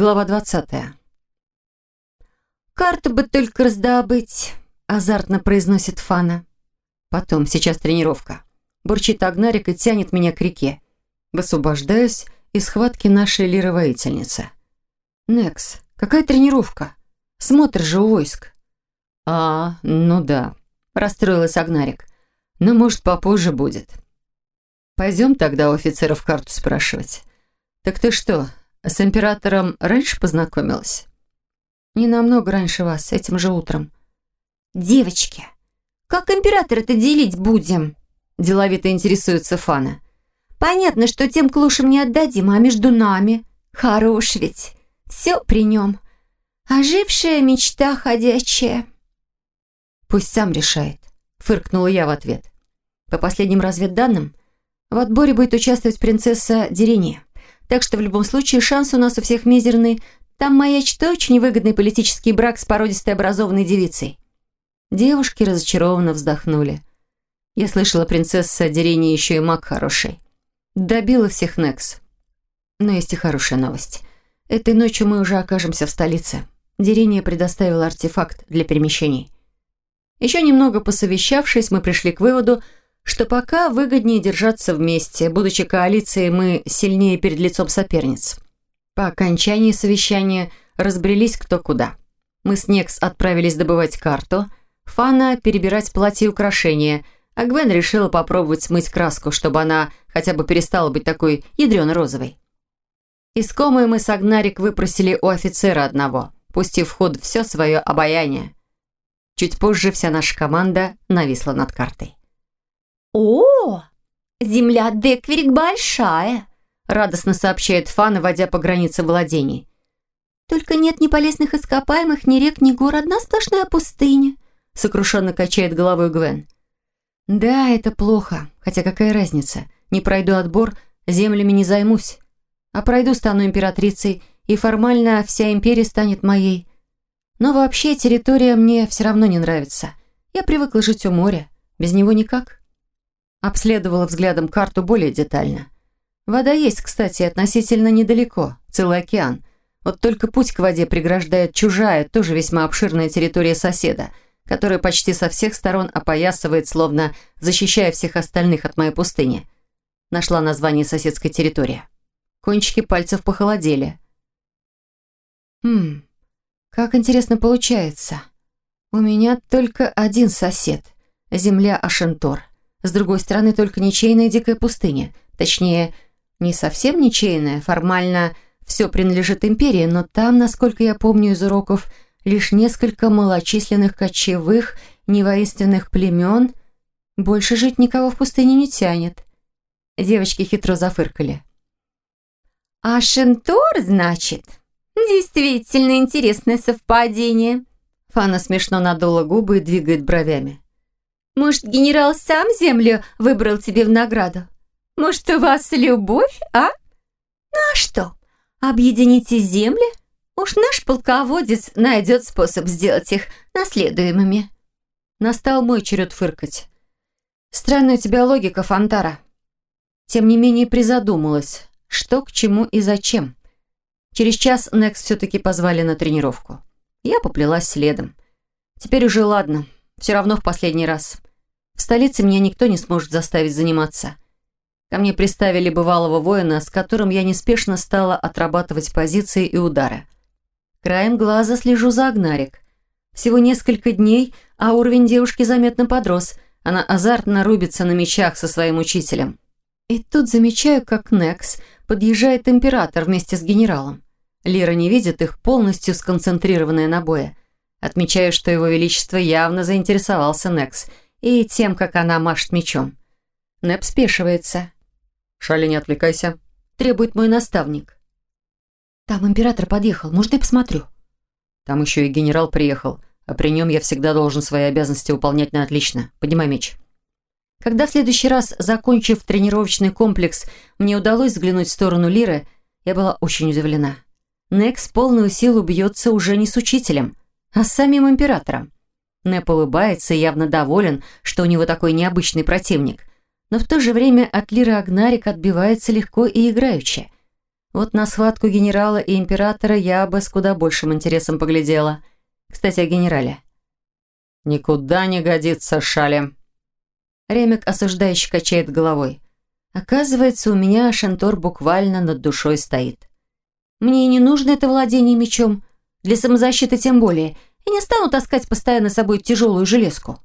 Глава 20. «Карту бы только раздобыть», – азартно произносит Фана. Потом, сейчас тренировка. Бурчит Агнарик и тянет меня к реке. Высвобождаюсь из схватки нашей лировоительницы. «Некс, какая тренировка? Смотр же у войск». «А, ну да», – расстроилась Агнарик. «Но, может, попозже будет». «Пойдем тогда у офицеров карту спрашивать». «Так ты что, с императором раньше познакомилась?» «Не намного раньше вас, этим же утром». «Девочки, как императора-то делить будем?» Деловито интересуется Фана. «Понятно, что тем клушам не отдадим, а между нами. Хорош ведь. Все при нем. Ожившая мечта ходячая». «Пусть сам решает», — фыркнула я в ответ. «По последним разведданным, в отборе будет участвовать принцесса Дерения. Так что в любом случае шанс у нас у всех мизерный. Там маячит очень выгодный политический брак с породистой образованной девицей. Девушки разочарованно вздохнули. Я слышала, принцесса Дерени еще и маг хороший. Добила всех Некс. Но есть и хорошая новость. Этой ночью мы уже окажемся в столице. Дерения предоставила артефакт для перемещений. Еще немного посовещавшись, мы пришли к выводу, что пока выгоднее держаться вместе. Будучи коалицией, мы сильнее перед лицом соперниц. По окончании совещания разбрелись кто куда. Мы с Некс отправились добывать карту, Фана перебирать платье и украшения, а Гвен решила попробовать смыть краску, чтобы она хотя бы перестала быть такой ядрено-розовой. Искомые мы с Агнарик выпросили у офицера одного, пустив в ход все свое обаяние. Чуть позже вся наша команда нависла над картой. «О, земля Декверик большая», радостно сообщает Фана, водя по границе владений. «Только нет ни полезных ископаемых, ни рек, ни гор, одна сплошная пустыня», сокрушенно качает головой Гвен. «Да, это плохо. Хотя какая разница? Не пройду отбор, землями не займусь. А пройду, стану императрицей, и формально вся империя станет моей. Но вообще территория мне все равно не нравится. Я привыкла жить у моря. Без него никак». Обследовала взглядом карту более детально. Вода есть, кстати, относительно недалеко, целый океан. Вот только путь к воде преграждает чужая, тоже весьма обширная территория соседа, которая почти со всех сторон опоясывает, словно защищая всех остальных от моей пустыни. Нашла название соседской территории. Кончики пальцев похолодели. Хм, как интересно получается. У меня только один сосед. Земля Ашентор. С другой стороны, только ничейная дикая пустыня. Точнее, не совсем ничейная, формально все принадлежит империи, но там, насколько я помню из уроков, лишь несколько малочисленных кочевых, невоинственных племен. Больше жить никого в пустыне не тянет. Девочки хитро зафыркали. «А Шентор, значит? Действительно интересное совпадение». Фана смешно надула губы и двигает бровями. Может, генерал сам землю выбрал тебе в награду? Может, у вас любовь, а? Ну а что, объедините земли? Уж наш полководец найдет способ сделать их наследуемыми. Настал мой черед фыркать. Странная у тебя логика, Фантара. Тем не менее призадумалась, что к чему и зачем. Через час Некс все-таки позвали на тренировку. Я поплелась следом. Теперь уже ладно, все равно в последний раз. В столице меня никто не сможет заставить заниматься. Ко мне приставили бывалого воина, с которым я неспешно стала отрабатывать позиции и удары. Краем глаза слежу за Агнарик. Всего несколько дней, а уровень девушки заметно подрос. Она азартно рубится на мечах со своим учителем. И тут замечаю, как Некс подъезжает император вместе с генералом. Лира не видит их, полностью сконцентрированная на бое. Отмечаю, что его величество явно заинтересовался Некс и тем, как она машет мечом. Неп спешивается. «Шали, не отвлекайся», — требует мой наставник. «Там император подъехал, можно я посмотрю?» «Там еще и генерал приехал, а при нем я всегда должен свои обязанности выполнять на отлично. Поднимай меч». Когда в следующий раз, закончив тренировочный комплекс, мне удалось взглянуть в сторону Лиры, я была очень удивлена. Некс полную силу бьется уже не с учителем, а с самим императором. Нэп улыбается и явно доволен, что у него такой необычный противник. Но в то же время от Лиры Агнарик отбивается легко и играючи. Вот на схватку генерала и императора я бы с куда большим интересом поглядела. Кстати, о генерале. «Никуда не годится, Шали». Ремик осуждающе качает головой. Оказывается, у меня Шантор буквально над душой стоит. Мне и не нужно это владение мечом. Для самозащиты тем более. И не стану таскать постоянно с собой тяжелую железку.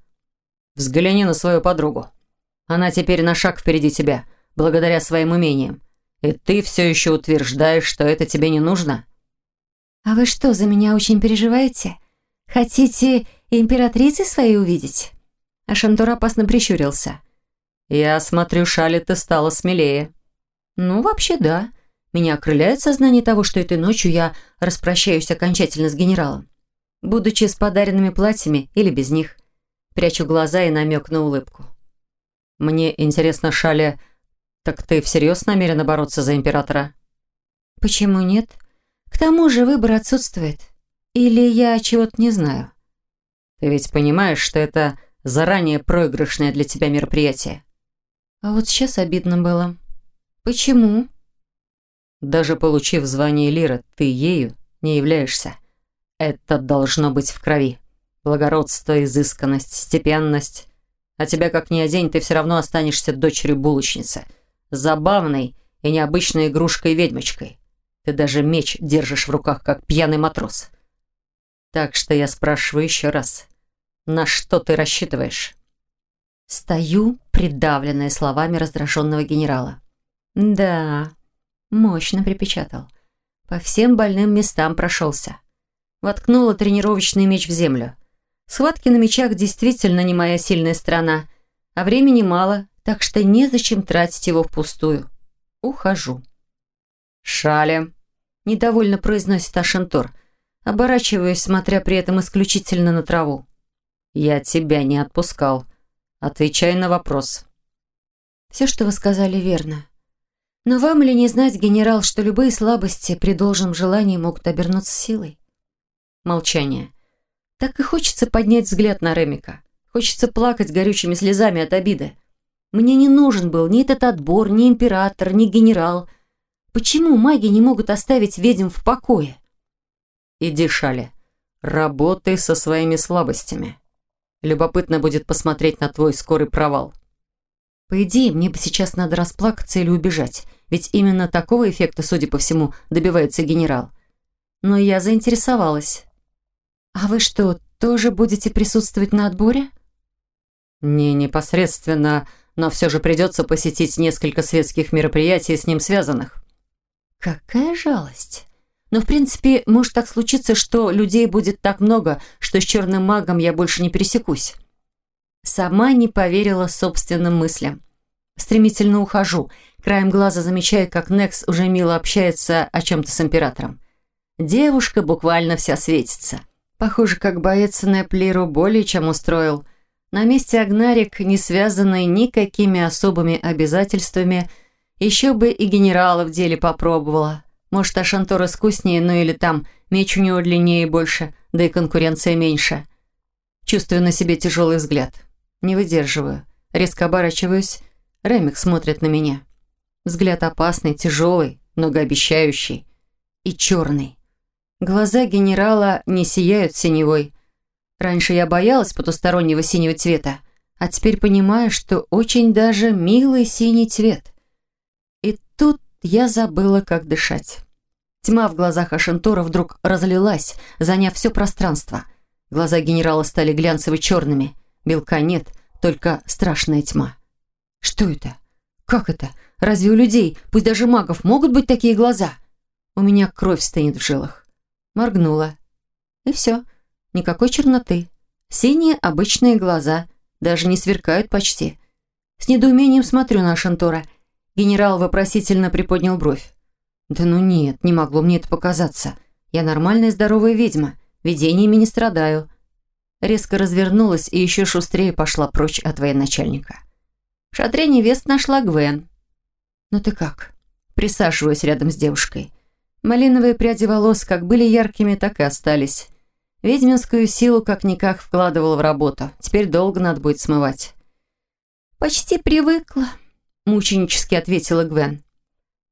Взгляни на свою подругу. Она теперь на шаг впереди тебя, благодаря своим умениям. И ты все еще утверждаешь, что это тебе не нужно? А вы что, за меня очень переживаете? Хотите императрицей своей увидеть? А Шантор опасно прищурился. Я смотрю, Шали, ты стала смелее. Ну, вообще, да. Меня окрыляет сознание того, что этой ночью я распрощаюсь окончательно с генералом. Будучи с подаренными платьями или без них. Прячу глаза и намек на улыбку. Мне интересно, Шали, так ты всерьез намерена бороться за императора? Почему нет? К тому же выбор отсутствует. Или я чего-то не знаю. Ты ведь понимаешь, что это заранее проигрышное для тебя мероприятие? А вот сейчас обидно было. Почему? Даже получив звание Лира, ты ею не являешься. Это должно быть в крови. Благородство, изысканность, степенность. А тебя как ни одень, ты все равно останешься дочерью булочницы. Забавной и необычной игрушкой-ведьмочкой. Ты даже меч держишь в руках, как пьяный матрос. Так что я спрашиваю еще раз. На что ты рассчитываешь? Стою, придавленная словами раздраженного генерала. Да, мощно припечатал. По всем больным местам прошелся. Воткнула тренировочный меч в землю. Схватки на мечах действительно не моя сильная сторона, а времени мало, так что незачем тратить его впустую. Ухожу. «Шали!» – недовольно произносит Ашентор, оборачиваясь, смотря при этом исключительно на траву. «Я тебя не отпускал. Отвечай на вопрос». «Все, что вы сказали, верно. Но вам ли не знать, генерал, что любые слабости при должном желании могут обернуться силой?» Молчание. Так и хочется поднять взгляд на Ремика. Хочется плакать горючими слезами от обиды. Мне не нужен был ни этот отбор, ни император, ни генерал. Почему маги не могут оставить ведьм в покое? Иди, Шали, работай со своими слабостями. Любопытно будет посмотреть на твой скорый провал. По идее, мне бы сейчас надо расплакаться или убежать, ведь именно такого эффекта, судя по всему, добивается генерал. Но я заинтересовалась. «А вы что, тоже будете присутствовать на отборе?» «Не непосредственно, но все же придется посетить несколько светских мероприятий с ним связанных». «Какая жалость!» Но, в принципе, может так случиться, что людей будет так много, что с черным магом я больше не пересекусь. Сама не поверила собственным мыслям. Стремительно ухожу. Краем глаза замечаю, как Некс уже мило общается о чем-то с императором. Девушка буквально вся светится. Похоже, как боец Неплиру более чем устроил. На месте Агнарик, не связанный никакими особыми обязательствами, еще бы и генерала в деле попробовала. Может, Ашантор искуснее, ну или там меч у него длиннее и больше, да и конкуренция меньше. Чувствую на себе тяжелый взгляд. Не выдерживаю. Резко оборачиваюсь. Ремик смотрит на меня. Взгляд опасный, тяжелый, многообещающий и черный. Глаза генерала не сияют синевой. Раньше я боялась потустороннего синего цвета, а теперь понимаю, что очень даже милый синий цвет. И тут я забыла, как дышать. Тьма в глазах Ашентора вдруг разлилась, заняв все пространство. Глаза генерала стали глянцево-черными. Белка нет, только страшная тьма. Что это? Как это? Разве у людей, пусть даже магов, могут быть такие глаза? У меня кровь стынет в жилах. Моргнула. И все. Никакой черноты. Синие обычные глаза. Даже не сверкают почти. С недоумением смотрю на Шантора. Генерал вопросительно приподнял бровь. «Да ну нет, не могло мне это показаться. Я нормальная здоровая ведьма. Видениями не страдаю». Резко развернулась и еще шустрее пошла прочь от военачальника. В шатре невест нашла Гвен. «Ну ты как?» Присаживаюсь рядом с девушкой. Малиновые пряди волос как были яркими, так и остались. Ведьминскую силу как-никак вкладывала в работу. Теперь долго надо будет смывать. «Почти привыкла», – мученически ответила Гвен.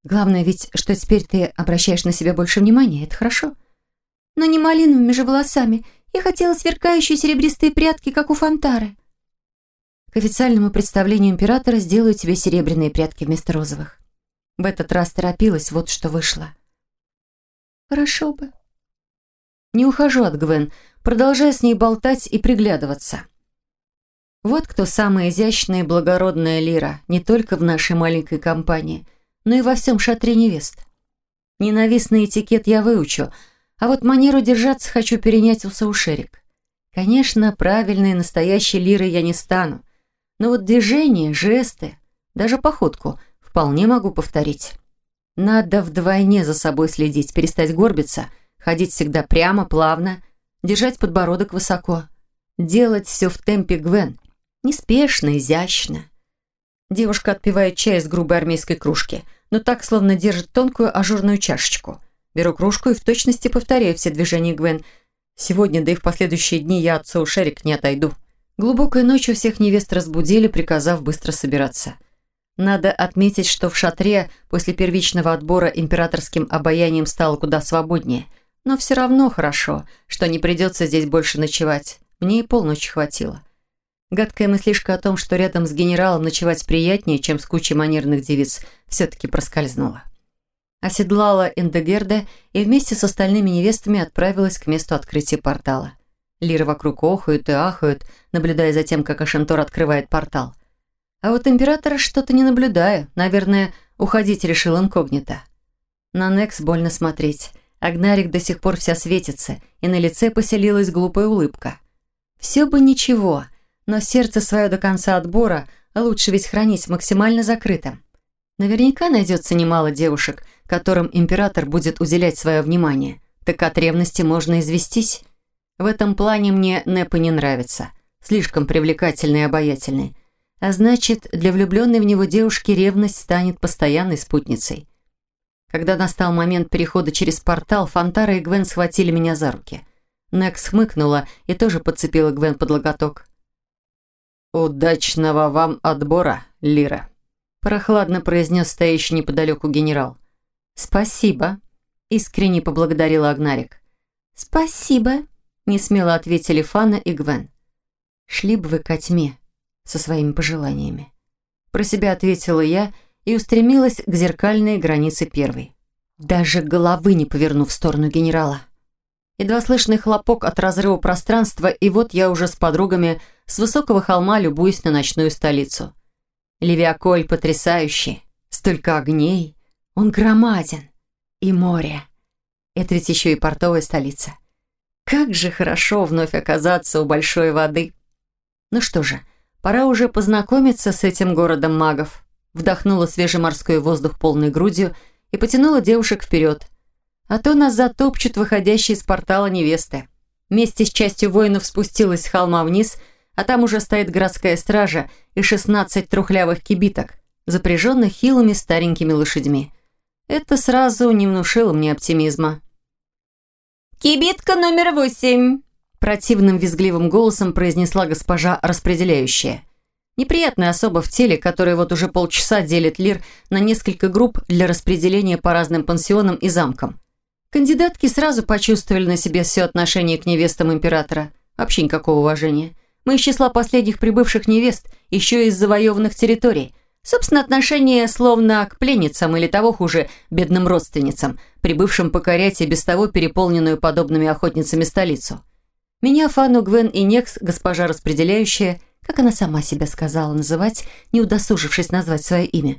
Главное ведь, что теперь ты обращаешь на себя больше внимания, это хорошо. Но не малиновыми же волосами. Я хотела сверкающие серебристые прятки, как у Фонтары. К официальному представлению императора сделаю тебе серебряные прятки вместо розовых. В этот раз торопилась, вот что вышло. Хорошо бы. Не ухожу от Гвен, продолжая с ней болтать и приглядываться. Вот кто самая изящная и благородная лира, не только в нашей маленькой компании, но и во всем шатре невест. Ненавистный этикет я выучу, а вот манеру держаться хочу перенять у Саушерик. Конечно, правильной настоящей лирой я не стану, но вот движения, жесты, даже походку вполне могу повторить. Надо вдвойне за собой следить, перестать горбиться, ходить всегда прямо, плавно, держать подбородок высоко. Делать все в темпе Гвен, Неспешно, изящно. Девушка отпивает чай из грубой армейской кружки, но так, словно держит тонкую ажурную чашечку. Беру кружку и в точности повторяю все движения Гвен. Сегодня, да и в последующие дни я отцу Шерик не отойду. Глубокой ночью всех невест разбудили, приказав быстро собираться. Надо отметить, что в шатре после первичного отбора императорским обаянием стало куда свободнее. Но все равно хорошо, что не придется здесь больше ночевать. Мне и полночи хватило. Гадкая мыслишка о том, что рядом с генералом ночевать приятнее, чем с кучей манерных девиц, все-таки проскользнула. Оседлала Эндегерда и вместе с остальными невестами отправилась к месту открытия портала. Лиры вокруг охают и ахают, наблюдая за тем, как Ашентор открывает портал. А вот императора что-то не наблюдаю. Наверное, уходить решил инкогнито. На Некс больно смотреть. Агнарик до сих пор вся светится, и на лице поселилась глупая улыбка. Все бы ничего, но сердце свое до конца отбора лучше ведь хранить максимально закрытым. Наверняка найдется немало девушек, которым император будет уделять свое внимание. Так от ревности можно известись. В этом плане мне Непа не нравится. Слишком привлекательный и обаятельный. А значит, для влюбленной в него девушки ревность станет постоянной спутницей. Когда настал момент перехода через портал, Фонтара и Гвен схватили меня за руки. Некс хмыкнула и тоже подцепила Гвен под локоток. «Удачного вам отбора, Лира», – прохладно произнес стоящий неподалеку генерал. «Спасибо», – искренне поблагодарила Агнарик. «Спасибо», – несмело ответили Фана и Гвен. «Шли бы вы ко тьме со своими пожеланиями». Про себя ответила я и устремилась к зеркальной границе первой. Даже головы не повернув в сторону генерала. Едва слышный хлопок от разрыва пространства, и вот я уже с подругами с высокого холма любуюсь на ночную столицу. Левиаколь потрясающий, столько огней, он громаден. И море. Это ведь еще и портовая столица. Как же хорошо вновь оказаться у большой воды. Ну что же, пора уже познакомиться с этим городом магов. Вдохнула свежий морской воздух полной грудью и потянула девушек вперед. А то нас затопчут выходящие из портала невесты. Вместе с частью воинов спустилась с холма вниз – а там уже стоит городская стража и 16 трухлявых кибиток, запряженных хилыми старенькими лошадьми. Это сразу не внушило мне оптимизма. «Кибитка номер восемь!» Противным визгливым голосом произнесла госпожа распределяющая. Неприятная особа в теле, которая вот уже полчаса делит лир на несколько групп для распределения по разным пансионам и замкам. Кандидатки сразу почувствовали на себе все отношение к невестам императора. Вообще никакого уважения. Мы из числа последних прибывших невест, еще из завоеванных территорий. Собственно, отношение словно к пленницам или того хуже, бедным родственницам, прибывшим покорять и без того переполненную подобными охотницами столицу. Меня, Фану, Гвен и Некс, госпожа распределяющая, как она сама себя сказала называть, не удосужившись назвать свое имя.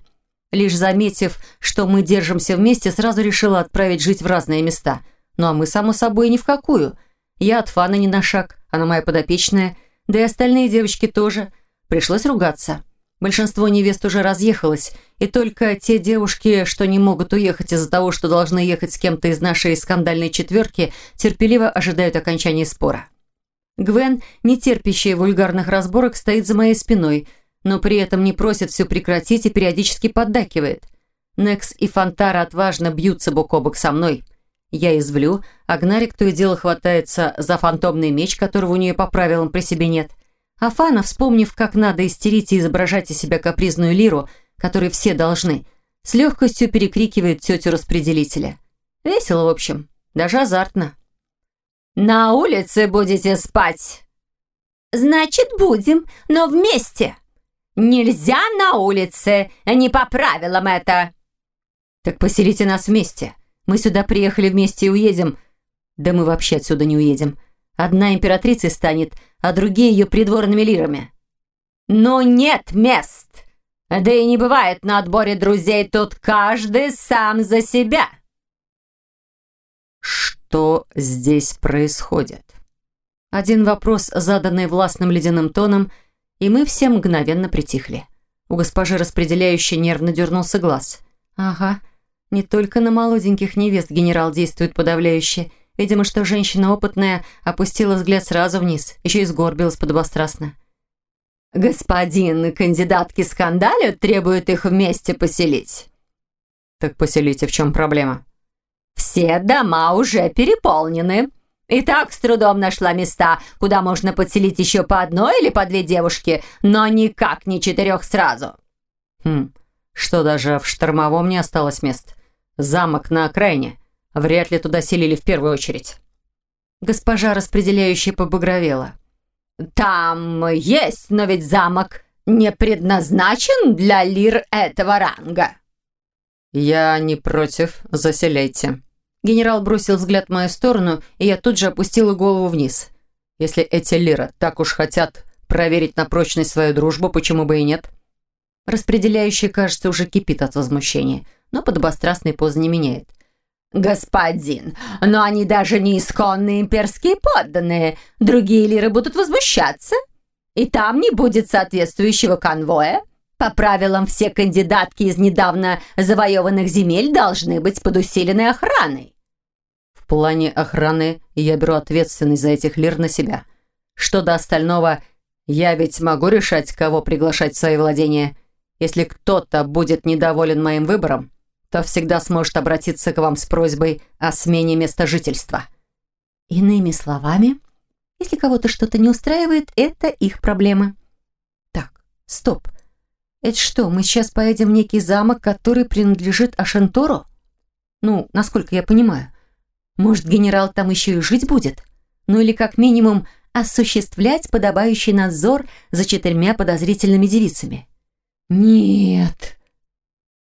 Лишь заметив, что мы держимся вместе, сразу решила отправить жить в разные места. Ну а мы, само собой, ни в какую. Я от Фана не на шаг, она моя подопечная – да и остальные девочки тоже. Пришлось ругаться. Большинство невест уже разъехалось, и только те девушки, что не могут уехать из-за того, что должны ехать с кем-то из нашей скандальной четверки, терпеливо ожидают окончания спора. Гвен, не терпящая вульгарных разборок, стоит за моей спиной, но при этом не просит все прекратить и периодически поддакивает. Некс и Фонтара отважно бьются бок о бок со мной – я извлю, а Гнарик то и дело хватается за фантомный меч, которого у нее по правилам при себе нет. А Фана, вспомнив, как надо истерить и изображать из себя капризную лиру, которой все должны, с легкостью перекрикивает тетю распределителя. Весело, в общем, даже азартно. «На улице будете спать?» «Значит, будем, но вместе. Нельзя на улице, не по правилам это». «Так поселите нас вместе. Мы сюда приехали вместе и уедем. Да мы вообще отсюда не уедем. Одна императрицей станет, а другие ее придворными лирами». «Ну нет мест. Да и не бывает на отборе друзей, тут каждый сам за себя». «Что здесь происходит?» Один вопрос, заданный властным ледяным тоном, и мы все мгновенно притихли. У госпожи распределяющей нервно дернулся глаз. «Ага, не только на молоденьких невест генерал действует подавляюще. Видимо, что женщина опытная опустила взгляд сразу вниз, еще и сгорбилась подобострастно. «Господин кандидатки скандалят, требует их вместе поселить». «Так поселите, в чем проблема?» «Все дома уже переполнены. И так с трудом нашла места, куда можно подселить еще по одной или по две девушки, но никак не четырех сразу». «Хм, что даже в штормовом не осталось мест. Замок на окраине. Вряд ли туда селили в первую очередь». Госпожа распределяющая побагровела. «Там есть, но ведь замок не предназначен для лир этого ранга». «Я не против, заселяйте». Генерал бросил взгляд в мою сторону, и я тут же опустила голову вниз. «Если эти лиры так уж хотят проверить на прочность свою дружбу, почему бы и нет?» Распределяющий, кажется, уже кипит от возмущения, но подобострастный поз не меняет. «Господин, но они даже не исконные имперские подданные. Другие лиры будут возмущаться. И там не будет соответствующего конвоя. По правилам, все кандидатки из недавно завоеванных земель должны быть под усиленной охраной». «В плане охраны я беру ответственность за этих лир на себя. Что до остального, я ведь могу решать, кого приглашать в свои владения. Если кто-то будет недоволен моим выбором, то всегда сможет обратиться к вам с просьбой о смене места жительства». Иными словами, если кого-то что-то не устраивает, это их проблемы. Так, стоп. Это что, мы сейчас поедем в некий замок, который принадлежит Ашентору? Ну, насколько я понимаю. Может, генерал там еще и жить будет? Ну или как минимум осуществлять подобающий надзор за четырьмя подозрительными девицами? Нет,